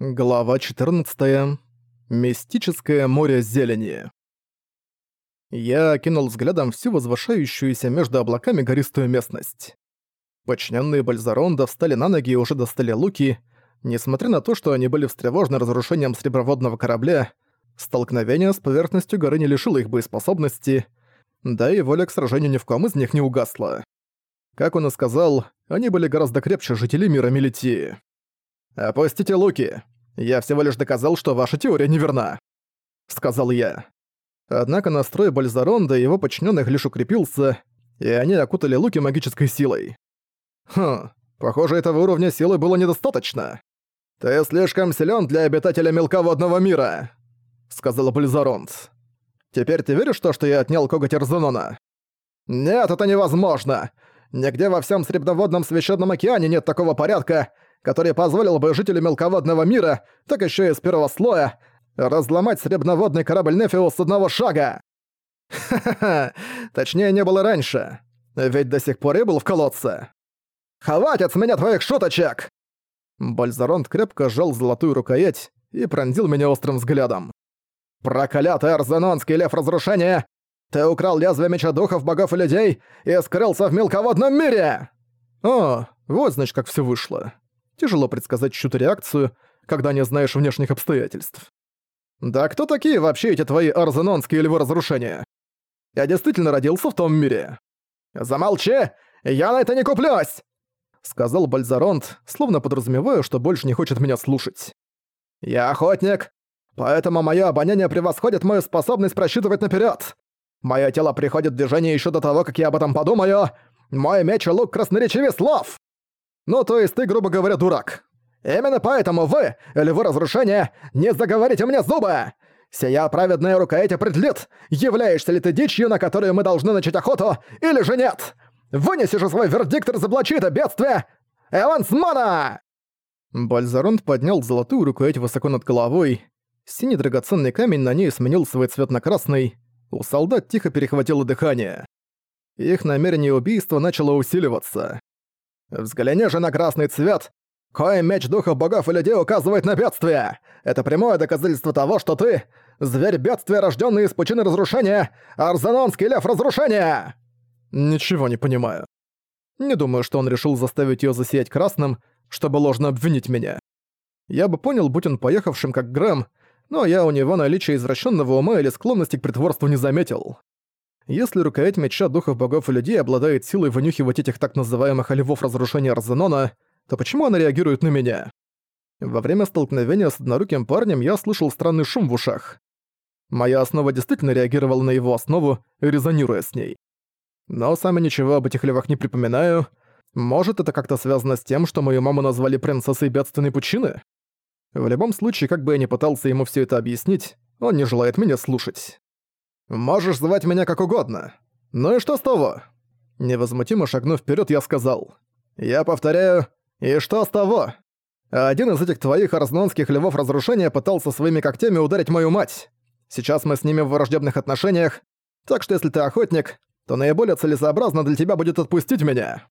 Глава 14. Мистическое море зелени. Я окинул взглядом всю возвышающуюся между облаками гористую местность. Подчиненные Бальзаронда встали на ноги и уже достали луки. Несмотря на то, что они были встревожены разрушением среброводного корабля, столкновение с поверхностью горы не лишило их боеспособности, да и воля к сражению ни в ком из них не угасла. Как он и сказал, они были гораздо крепче жителей мира Мелитии. «Опустите луки! Я всего лишь доказал, что ваша теория неверна», — сказал я. Однако настрой Бальзаронда и его подчиненных лишь укрепился, и они окутали луки магической силой. «Хм, похоже, этого уровня силы было недостаточно. Ты слишком силен для обитателя мелководного мира», — сказал Бальзаронд. «Теперь ты веришь в то, что я отнял коготь Эрзенона?» «Нет, это невозможно! Нигде во всем Сребноводном Священном океане нет такого порядка, который позволил бы жителю мелководного мира, так еще и с первого слоя, разломать сребноводный корабль Нефиус с одного шага. Ха-ха-ха, точнее не было раньше, ведь до сих пор и был в колодце. Хватит с меня твоих шуточек! Бальзаронт крепко сжал золотую рукоять и пронзил меня острым взглядом. «Проклятый Арзенонский лев разрушения! Ты украл лезвие меча духов, богов и людей и скрылся в мелководном мире!» «О, вот значит как все вышло. Тяжело предсказать чью-то реакцию, когда не знаешь внешних обстоятельств. «Да кто такие вообще эти твои арзенонские львы разрушения? Я действительно родился в том мире». «Замолчи! Я на это не куплюсь!» Сказал Бальзаронт, словно подразумевая, что больше не хочет меня слушать. «Я охотник, поэтому моё обоняние превосходит мою способность просчитывать наперёд. Моё тело приходит в движение ещё до того, как я об этом подумаю. Мой меч и лук красноречивее слов!» Ну, то есть ты, грубо говоря, дурак. Именно поэтому вы, или вы разрушение, не заговорите мне зубы! Сия праведная рукоять определит, являешься ли ты дичью, на которую мы должны начать охоту, или же нет! Вынеси же свой вердикт и разоблачи это бедствие! Эвансмана!» Бальзаронт поднял золотую рукоять высоко над головой. Синий драгоценный камень на ней сменил свой цвет на красный. У солдат тихо перехватило дыхание. Их намерение убийства начало усиливаться. Взгляни же на красный цвет, кое меч духов богов и людей указывает на бедствие. Это прямое доказательство того, что ты — зверь бедствия, рожденный из пучины разрушения, арзанонский лев разрушения!» Ничего не понимаю. Не думаю, что он решил заставить ее засиять красным, чтобы ложно обвинить меня. Я бы понял, будь он поехавшим как Грэм, но я у него наличие извращенного ума или склонности к притворству не заметил. Если рукоять меча духов богов и людей обладает силой вынюхивать этих так называемых львов разрушения Арзенона, то почему она реагирует на меня? Во время столкновения с одноруким парнем я слышал странный шум в ушах. Моя основа действительно реагировала на его основу, резонируя с ней. Но сами ничего об этих львах не припоминаю. Может, это как-то связано с тем, что мою маму назвали принцессой бедственной пучины? В любом случае, как бы я ни пытался ему все это объяснить, он не желает меня слушать. Можешь звать меня как угодно. Ну и что с того?» Невозмутимо шагнув вперед, я сказал. «Я повторяю, и что с того? Один из этих твоих арзнонских львов разрушения пытался своими когтями ударить мою мать. Сейчас мы с ними в враждебных отношениях, так что если ты охотник, то наиболее целесообразно для тебя будет отпустить меня».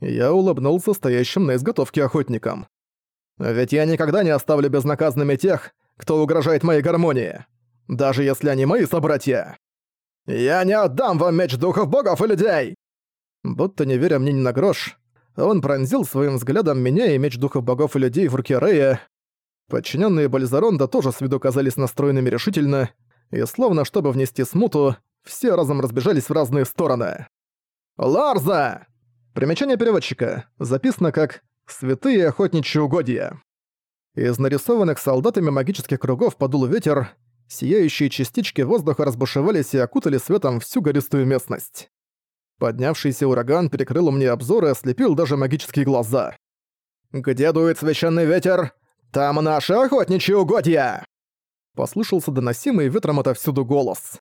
Я улыбнулся стоящим на изготовке охотникам. «Ведь я никогда не оставлю безнаказанными тех, кто угрожает моей гармонии даже если они мои собратья. Я не отдам вам меч духов богов и людей!» Будто не веря мне ни на грош, он пронзил своим взглядом меня и меч духов богов и людей в руке Рея. Подчиненные Бальзаронда тоже с виду казались настроенными решительно, и словно чтобы внести смуту, все разом разбежались в разные стороны. «Ларза!» Примечание переводчика. Записано как «Святые охотничьи угодья». Из нарисованных солдатами магических кругов подул ветер, Сияющие частички воздуха разбушевались и окутали светом всю гористую местность. Поднявшийся ураган перекрыл мне обзор и ослепил даже магические глаза. «Где дует священный ветер? Там наши охотничьи угодья!» Послышался доносимый ветром отовсюду голос.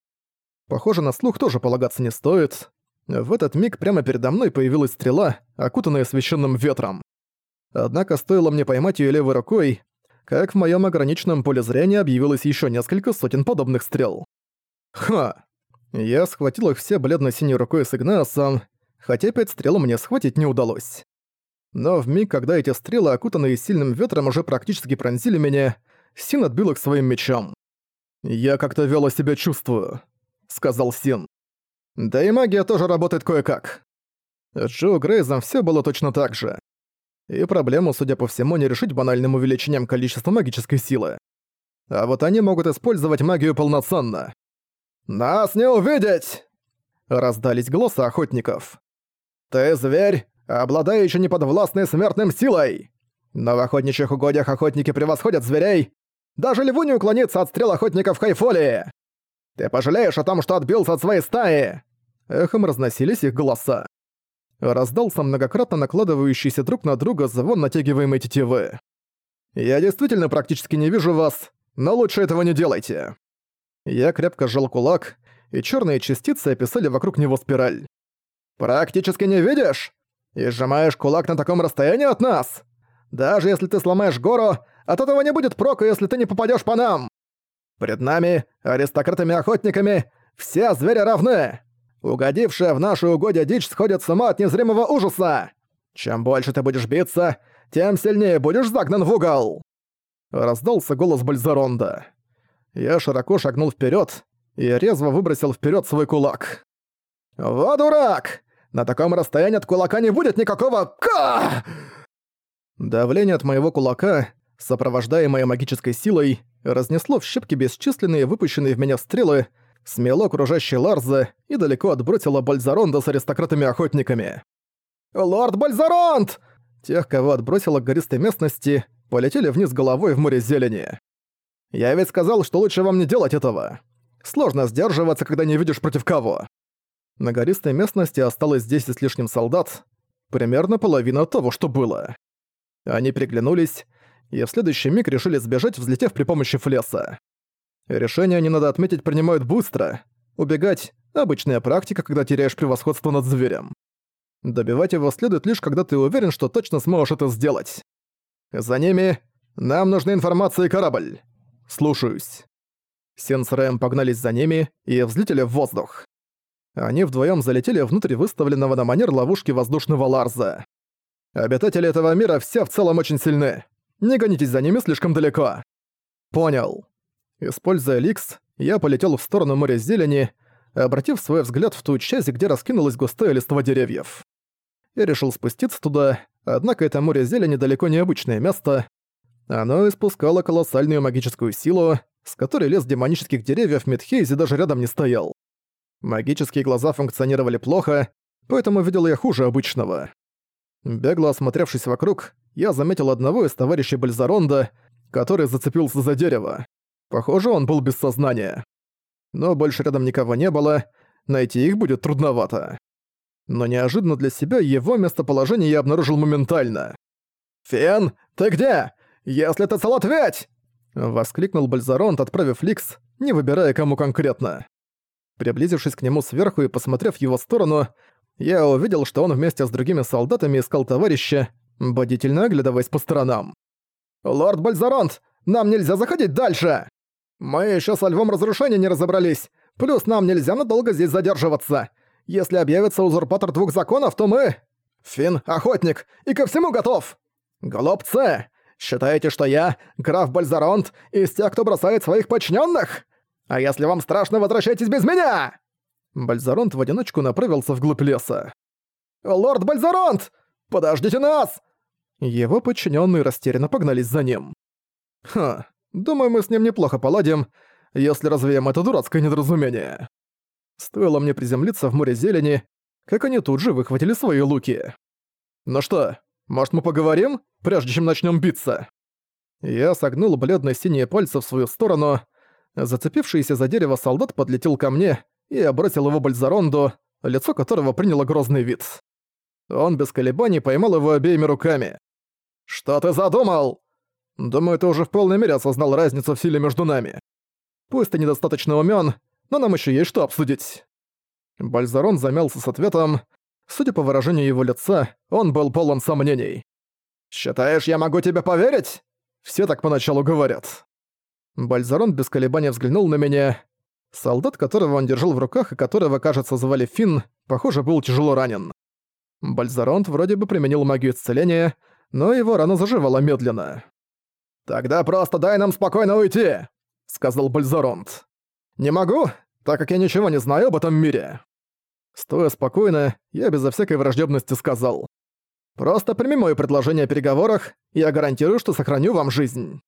Похоже, на слух тоже полагаться не стоит. В этот миг прямо передо мной появилась стрела, окутанная священным ветром. Однако стоило мне поймать ее левой рукой, как в моем ограниченном поле зрения объявилось еще несколько сотен подобных стрел. Ха! Я схватил их все бледно-синей рукой с Игнеосом, хотя пять стрел мне схватить не удалось. Но в миг, когда эти стрелы, окутанные сильным ветром, уже практически пронзили меня, Син отбил их своим мечом. «Я как-то вёло себя чувствую», — сказал Син. «Да и магия тоже работает кое-как». Джо Грейзом всё было точно так же. И проблему, судя по всему, не решить банальным увеличением количества магической силы. А вот они могут использовать магию полноценно. «Нас не увидеть!» Раздались голоса охотников. «Ты зверь, обладающий неподвластной смертным силой! Но в охотничьих угодьях охотники превосходят зверей! Даже льву не уклониться от стрел охотников Хайфолии! Ты пожалеешь о том, что отбился от своей стаи!» Эхом разносились их голоса. Раздался многократно накладывающийся друг на друга звон натягиваемой тетивы. «Я действительно практически не вижу вас, но лучше этого не делайте!» Я крепко сжал кулак, и черные частицы описали вокруг него спираль. «Практически не видишь? И сжимаешь кулак на таком расстоянии от нас? Даже если ты сломаешь гору, от этого не будет прока, если ты не попадешь по нам! Пред нами, аристократами-охотниками, все звери равны! Угодившая в нашу угодья дичь сходит с ума от незримого ужаса! Чем больше ты будешь биться, тем сильнее будешь загнан в угол!» Раздался голос Бальзаронда. Я широко шагнул вперед и резво выбросил вперед свой кулак. «Во дурак! На таком расстоянии от кулака не будет никакого... Ка!» Давление от моего кулака, сопровождаемое магической силой, разнесло в щепки бесчисленные выпущенные в меня стрелы, смело кружащий Ларза и далеко отбросило Бальзаронда с аристократами-охотниками. «Лорд Бальзаронд!» Тех, кого отбросило к гористой местности, полетели вниз головой в море зелени. Я ведь сказал, что лучше вам не делать этого. Сложно сдерживаться, когда не видишь против кого. На гористой местности осталось 10 с лишним солдат, примерно половина того, что было. Они приглянулись, и в следующий миг решили сбежать, взлетев при помощи флеса. Решение, не надо отметить, принимают быстро. Убегать — обычная практика, когда теряешь превосходство над зверем. Добивать его следует лишь, когда ты уверен, что точно сможешь это сделать. За ними нам нужна информация и корабль. «Слушаюсь». Сен с Рэем погнались за ними и взлетели в воздух. Они вдвоем залетели внутрь выставленного на манер ловушки воздушного Ларза. Обитатели этого мира все в целом очень сильны. Не гонитесь за ними слишком далеко. Понял. Используя Ликс, я полетел в сторону моря зелени, обратив свой взгляд в ту часть, где раскинулось густое листво деревьев. Я решил спуститься туда, однако это море зелени далеко не обычное место, оно испускало колоссальную магическую силу, с которой лес демонических деревьев в даже рядом не стоял. Магические глаза функционировали плохо, поэтому видел я хуже обычного. Бегло осмотревшись вокруг, я заметил одного из товарищей Бальзаронда, который зацепился за дерево. Похоже, он был без сознания. Но больше рядом никого не было, найти их будет трудновато. Но неожиданно для себя его местоположение я обнаружил моментально. «Фен, ты где? «Если ты цел, ответь!» — воскликнул Бальзаронт, отправив Ликс, не выбирая кому конкретно. Приблизившись к нему сверху и посмотрев в его сторону, я увидел, что он вместе с другими солдатами искал товарища, бодительно оглядываясь по сторонам. «Лорд Бальзаронт, нам нельзя заходить дальше! Мы еще со Львом Разрушения не разобрались, плюс нам нельзя надолго здесь задерживаться. Если объявится узурпатор двух законов, то мы... Фин, охотник, и ко всему готов! Голубцы, Считаете, что я, граф Бальзаронт, из тех, кто бросает своих подчиненных? А если вам страшно, возвращайтесь без меня!» Бальзаронт в одиночку направился вглубь леса. «Лорд Бальзаронт! Подождите нас!» Его подчиненные растерянно погнались за ним. «Ха, думаю, мы с ним неплохо поладим, если развеем это дурацкое недоразумение». Стоило мне приземлиться в море зелени, как они тут же выхватили свои луки. «Ну что, может, мы поговорим, прежде чем начнем биться?» Я согнул бледно-синие пальцы в свою сторону. Зацепившийся за дерево солдат подлетел ко мне и бросил его Бальзаронду, лицо которого приняло грозный вид. Он без колебаний поймал его обеими руками. «Что ты задумал?» «Думаю, ты уже в полной мере осознал разницу в силе между нами. Пусть ты недостаточно умён, но нам ещё есть что обсудить». Бальзарон замялся с ответом, Судя по выражению его лица, он был полон сомнений. «Считаешь, я могу тебе поверить?» Все так поначалу говорят. Бальзарон без колебания взглянул на меня. Солдат, которого он держал в руках и которого, кажется, звали Финн, похоже, был тяжело ранен. Бальзаронт вроде бы применил магию исцеления, но его рана заживала медленно. «Тогда просто дай нам спокойно уйти!» — сказал Бальзаронт. «Не могу, так как я ничего не знаю об этом мире». Стоя спокойно, я безо всякой враждебности сказал. «Просто прими моё предложение о переговорах, и я гарантирую, что сохраню вам жизнь».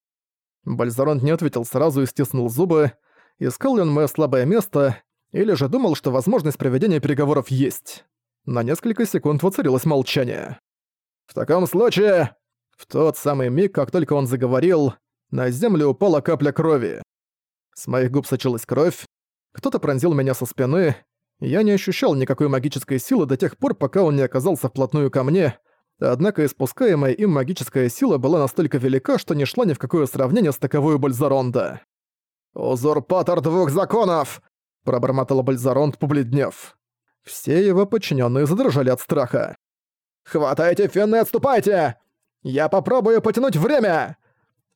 Бальзаронт не ответил сразу и стиснул зубы. Искал ли он моё слабое место, или же думал, что возможность проведения переговоров есть. На несколько секунд воцарилось молчание. «В таком случае...» В тот самый миг, как только он заговорил, на землю упала капля крови. С моих губ сочилась кровь, кто-то пронзил меня со спины, я не ощущал никакой магической силы до тех пор, пока он не оказался вплотную ко мне, однако испускаемая им магическая сила была настолько велика, что не шла ни в какое сравнение с таковой Бальзаронда. «Узурпатор двух законов!» – пробормотал Бальзаронд, побледнев. Все его подчиненные задрожали от страха. «Хватайте фенны и отступайте! Я попробую потянуть время!»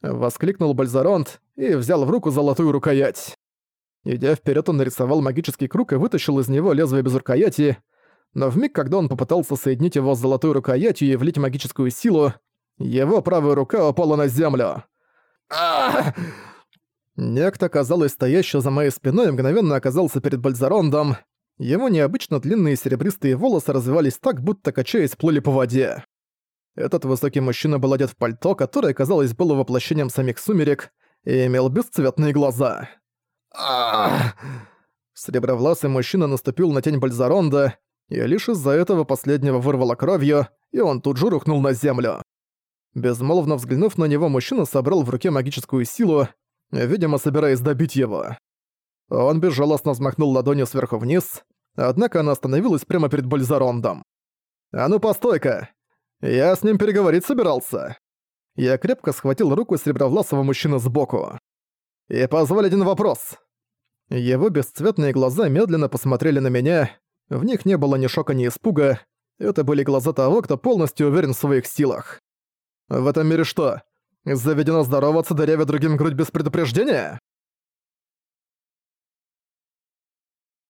Воскликнул Бальзаронт и взял в руку золотую рукоять. Идя вперед, он нарисовал магический круг и вытащил из него лезвие без рукояти, но в миг, когда он попытался соединить его с золотой рукоятью и влить магическую силу, его правая рука упала на землю. Ах! Некто, казалось, стоящий за моей спиной, мгновенно оказался перед Бальзарондом. Его необычно длинные серебристые волосы развивались так, будто качаясь плыли по воде. Этот высокий мужчина был одет в пальто, которое, казалось, было воплощением самих сумерек, и имел бесцветные глаза. Ах! Мужчина наступил на тень Бальзаронда, и лишь из-за этого последнего вырвало кровью, и он тут же рухнул на землю. Безмолвно взглянув на него, мужчина собрал в руке магическую силу, видимо, собираясь добить его. Он безжалостно взмахнул ладонью сверху вниз, однако она остановилась прямо перед Бальзарондом. «А ну, постой-ка! Я с ним переговорить собирался!» Я крепко схватил руку серебровласого мужчины сбоку. «И позволь один вопрос!» Его бесцветные глаза медленно посмотрели на меня, в них не было ни шока, ни испуга, это были глаза того, кто полностью уверен в своих силах. «В этом мире что, заведено здороваться, дырявя другим грудь без предупреждения?»